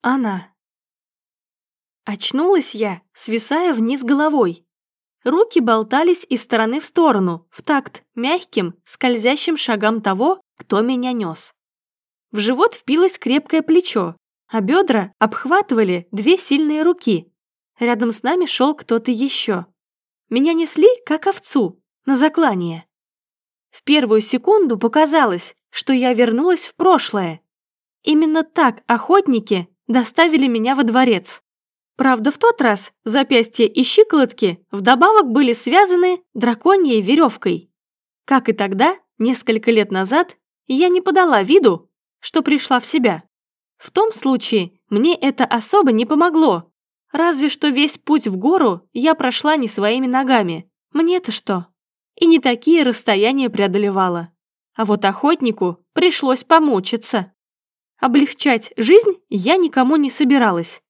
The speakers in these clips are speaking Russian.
Она. Очнулась я, свисая вниз головой. Руки болтались из стороны в сторону, в такт мягким, скользящим шагам того, кто меня нес. В живот впилось крепкое плечо, а бедра обхватывали две сильные руки. Рядом с нами шел кто-то еще. Меня несли, как овцу, на заклание. В первую секунду показалось, что я вернулась в прошлое. Именно так охотники доставили меня во дворец. Правда, в тот раз запястья и щиколотки вдобавок были связаны драконьей веревкой. Как и тогда, несколько лет назад, я не подала виду, что пришла в себя. В том случае мне это особо не помогло. Разве что весь путь в гору я прошла не своими ногами. Мне-то что? И не такие расстояния преодолевала. А вот охотнику пришлось помучиться. Облегчать жизнь я никому не собиралась.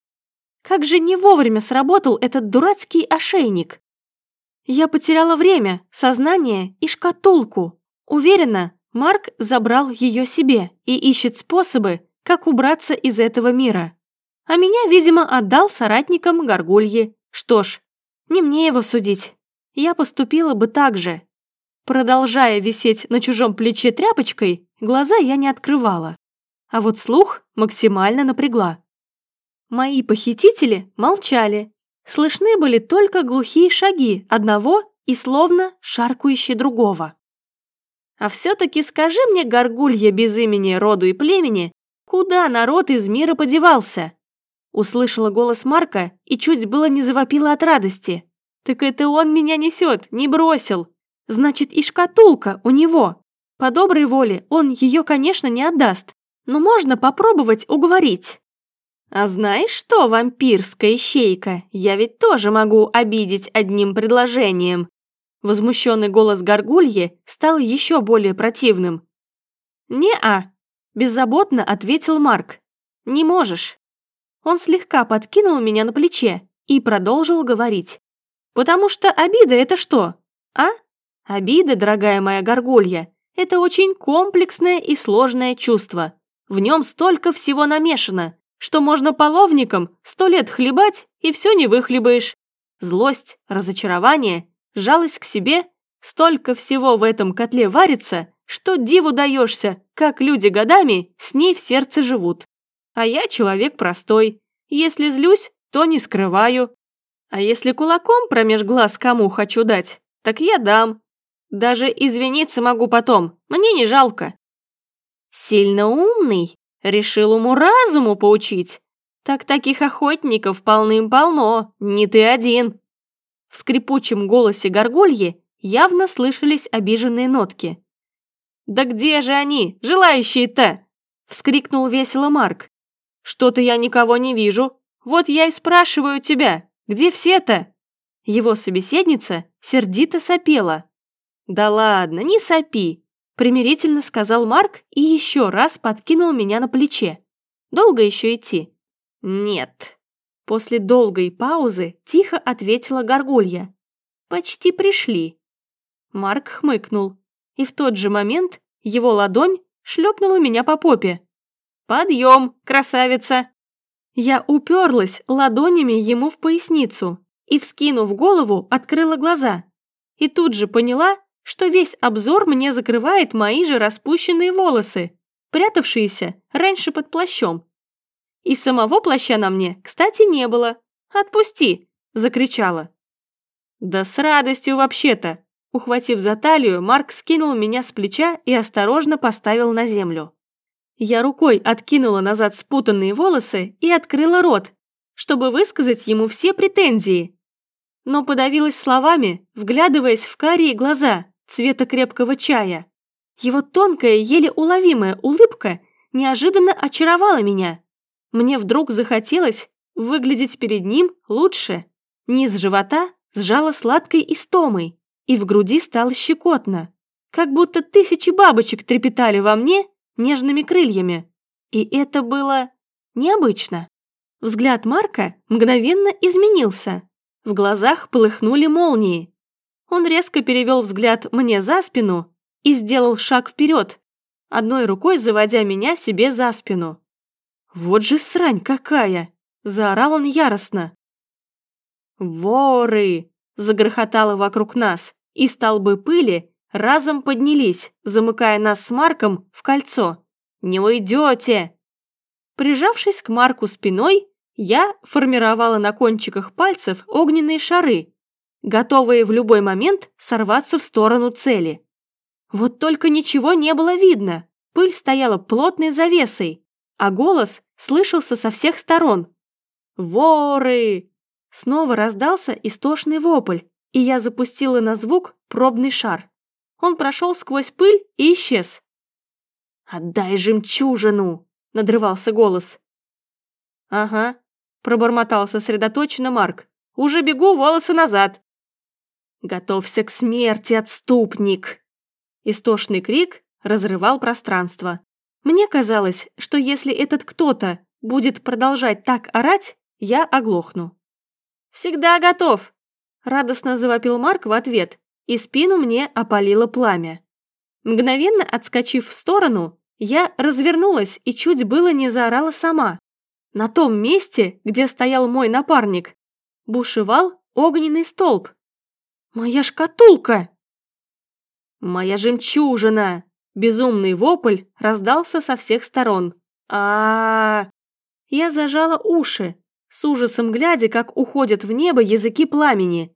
Как же не вовремя сработал этот дурацкий ошейник. Я потеряла время, сознание и шкатулку. Уверена, Марк забрал ее себе и ищет способы, как убраться из этого мира. А меня, видимо, отдал соратникам Горгульи. Что ж, не мне его судить. Я поступила бы так же. Продолжая висеть на чужом плече тряпочкой, глаза я не открывала. А вот слух максимально напрягла. Мои похитители молчали. Слышны были только глухие шаги одного и словно шаркающие другого. А все-таки скажи мне, горгулья без имени, роду и племени, куда народ из мира подевался? Услышала голос Марка и чуть было не завопила от радости. Так это он меня несет, не бросил. Значит, и шкатулка у него. По доброй воле он ее, конечно, не отдаст, но можно попробовать уговорить. «А знаешь что, вампирская щейка, я ведь тоже могу обидеть одним предложением». Возмущенный голос горгульи стал еще более противным. «Не-а», – беззаботно ответил Марк. «Не можешь». Он слегка подкинул меня на плече и продолжил говорить. «Потому что обида – это что, а? Обида, дорогая моя горгулья, это очень комплексное и сложное чувство. В нем столько всего намешано, что можно половником сто лет хлебать и все не выхлебаешь. Злость, разочарование, жалость к себе – столько всего в этом котле варится, что диву даешься, как люди годами с ней в сердце живут. А я человек простой. Если злюсь, то не скрываю. А если кулаком промеж глаз кому хочу дать, так я дам. Даже извиниться могу потом, мне не жалко. Сильно умный, Решил уму-разуму поучить? Так таких охотников полным-полно, не ты один. В скрипучем голосе горгульи явно слышались обиженные нотки. «Да где же они, желающие-то?» – вскрикнул весело Марк. «Что-то я никого не вижу. Вот я и спрашиваю тебя, где все-то?» Его собеседница сердито сопела. «Да ладно, не сопи примирительно сказал Марк и еще раз подкинул меня на плече. Долго еще идти? Нет. После долгой паузы тихо ответила Горгулья. Почти пришли. Марк хмыкнул, и в тот же момент его ладонь шлепнула меня по попе. «Подъем, красавица!» Я уперлась ладонями ему в поясницу и, вскинув голову, открыла глаза. И тут же поняла, что весь обзор мне закрывает мои же распущенные волосы, прятавшиеся раньше под плащом. И самого плаща на мне, кстати, не было. «Отпусти!» – закричала. «Да с радостью вообще-то!» Ухватив за талию, Марк скинул меня с плеча и осторожно поставил на землю. Я рукой откинула назад спутанные волосы и открыла рот, чтобы высказать ему все претензии. Но подавилась словами, вглядываясь в карие глаза, цвета крепкого чая. Его тонкая, еле уловимая улыбка неожиданно очаровала меня. Мне вдруг захотелось выглядеть перед ним лучше. Низ живота сжала сладкой истомой, и в груди стало щекотно, как будто тысячи бабочек трепетали во мне нежными крыльями. И это было необычно. Взгляд Марка мгновенно изменился. В глазах полыхнули молнии. Он резко перевел взгляд мне за спину и сделал шаг вперед, одной рукой заводя меня себе за спину. Вот же срань какая! Заорал он яростно. «Воры!» – загрохотало вокруг нас, и столбы пыли разом поднялись, замыкая нас с Марком в кольцо. «Не уйдете!» Прижавшись к Марку спиной, я формировала на кончиках пальцев огненные шары, готовые в любой момент сорваться в сторону цели. Вот только ничего не было видно, пыль стояла плотной завесой, а голос слышался со всех сторон. «Воры!» Снова раздался истошный вопль, и я запустила на звук пробный шар. Он прошел сквозь пыль и исчез. «Отдай жемчужину!» — надрывался голос. «Ага», — пробормотал сосредоточенно Марк. «Уже бегу волосы назад». «Готовься к смерти, отступник!» Истошный крик разрывал пространство. Мне казалось, что если этот кто-то будет продолжать так орать, я оглохну. «Всегда готов!» – радостно завопил Марк в ответ, и спину мне опалило пламя. Мгновенно отскочив в сторону, я развернулась и чуть было не заорала сама. На том месте, где стоял мой напарник, бушевал огненный столб. «Моя шкатулка!» «Моя жемчужина!» Безумный вопль раздался со всех сторон. а, -а, -а Я зажала уши, с ужасом глядя, как уходят в небо языки пламени.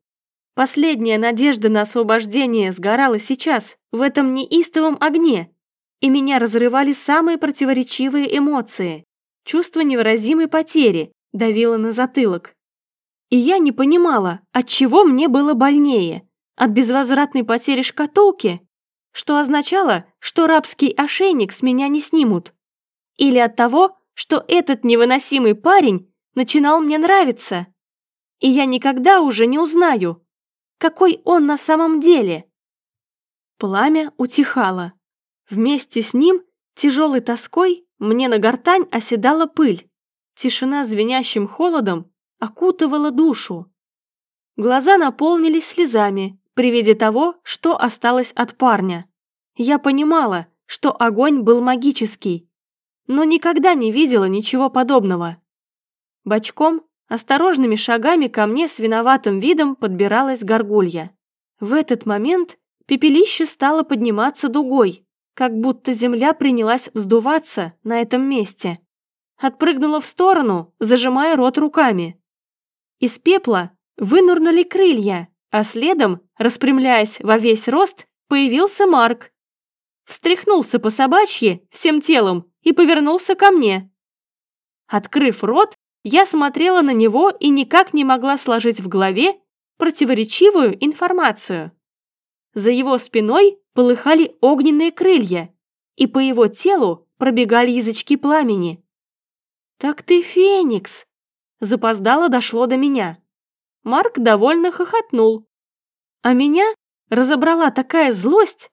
Последняя надежда на освобождение сгорала сейчас, в этом неистовом огне, и меня разрывали самые противоречивые эмоции. Чувство невыразимой потери давило на затылок. И я не понимала, от чего мне было больнее, от безвозвратной потери шкатулки, что означало, что рабский ошейник с меня не снимут, или от того, что этот невыносимый парень начинал мне нравиться. И я никогда уже не узнаю, какой он на самом деле. Пламя утихало. Вместе с ним, тяжелой тоской, мне на гортань оседала пыль. Тишина звенящим холодом окутывала душу. Глаза наполнились слезами при виде того, что осталось от парня. Я понимала, что огонь был магический, но никогда не видела ничего подобного. Бочком, осторожными шагами ко мне с виноватым видом подбиралась горгулья. В этот момент пепелище стало подниматься дугой, как будто земля принялась вздуваться на этом месте. Отпрыгнула в сторону, зажимая рот руками. Из пепла вынурнули крылья, а следом, распрямляясь во весь рост, появился Марк. Встряхнулся по собачьи всем телом и повернулся ко мне. Открыв рот, я смотрела на него и никак не могла сложить в голове противоречивую информацию. За его спиной полыхали огненные крылья, и по его телу пробегали язычки пламени. «Так ты Феникс!» Запоздало дошло до меня. Марк довольно хохотнул. А меня разобрала такая злость,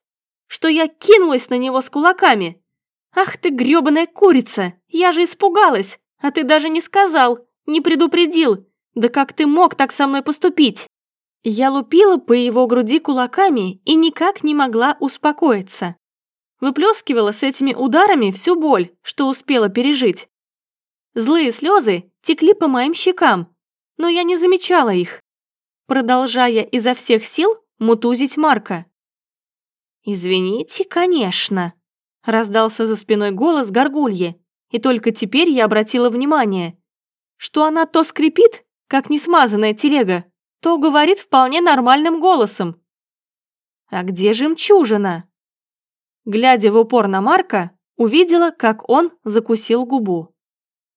что я кинулась на него с кулаками. «Ах ты грёбаная курица! Я же испугалась! А ты даже не сказал, не предупредил. Да как ты мог так со мной поступить? Я лупила по его груди кулаками и никак не могла успокоиться. Выплескивала с этими ударами всю боль, что успела пережить. Злые слезы текли по моим щекам, но я не замечала их, продолжая изо всех сил мутузить Марка. «Извините, конечно», — раздался за спиной голос горгульи, и только теперь я обратила внимание, что она то скрипит, как несмазанная телега, то говорит вполне нормальным голосом. «А где жемчужина?» Глядя в упор на Марка, увидела, как он закусил губу.